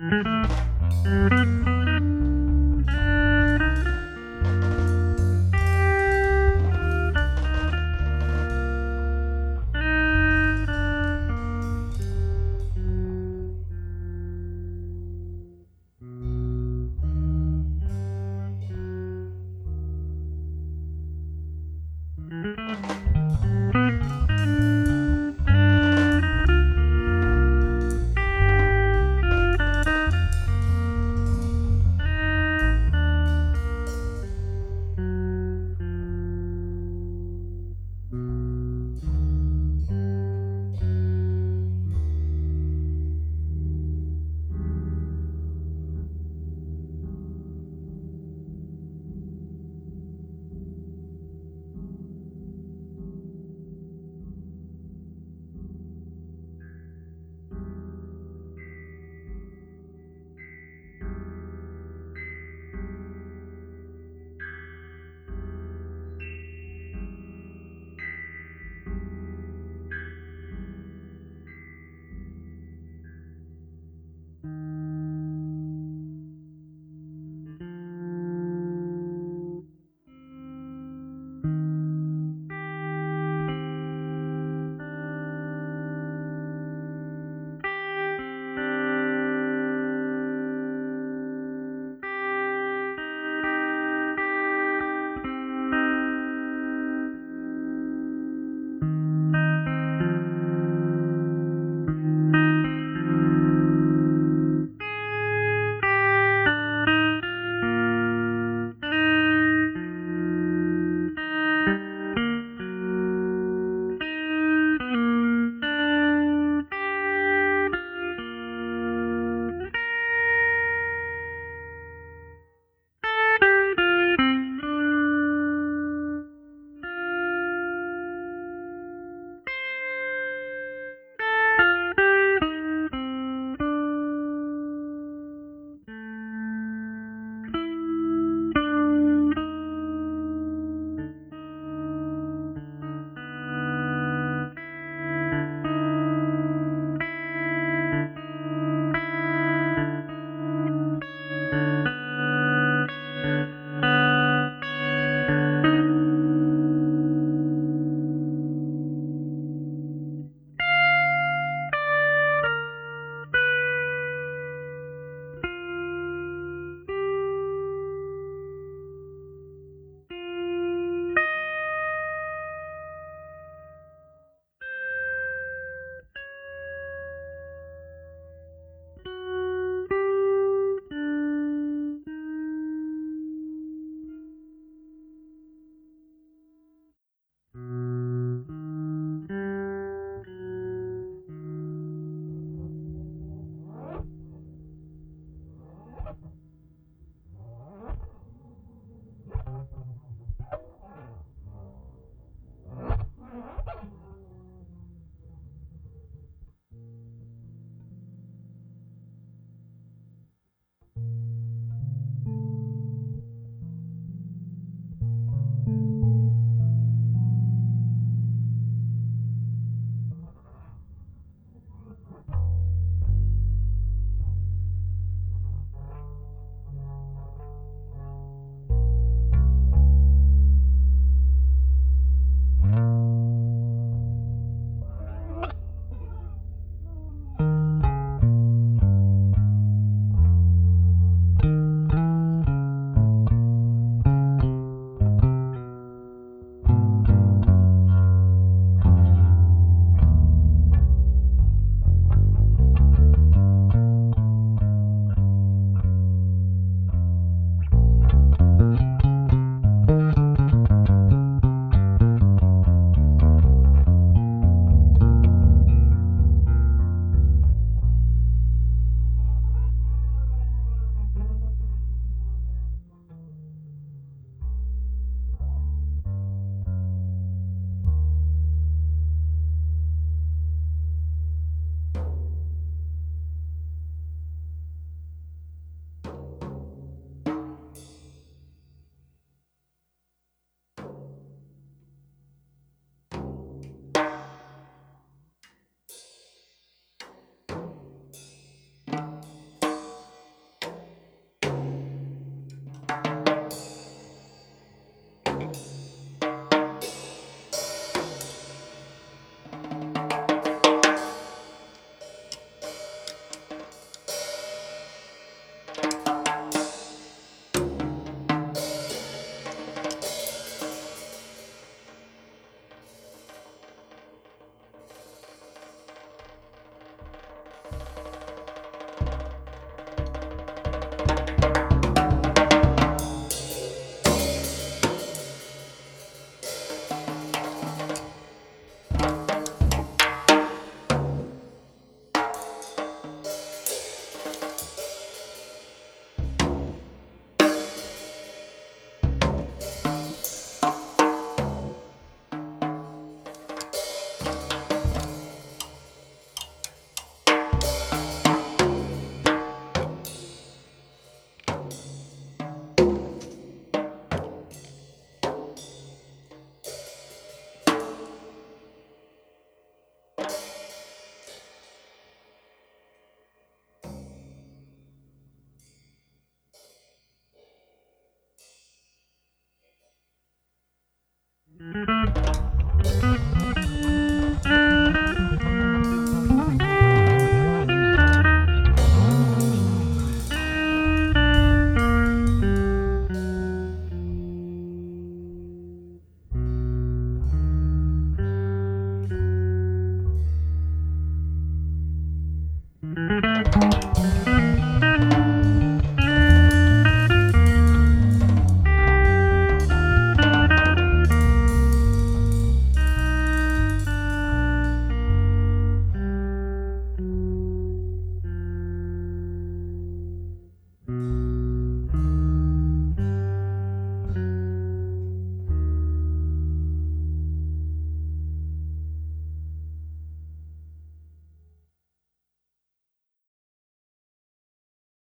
うん。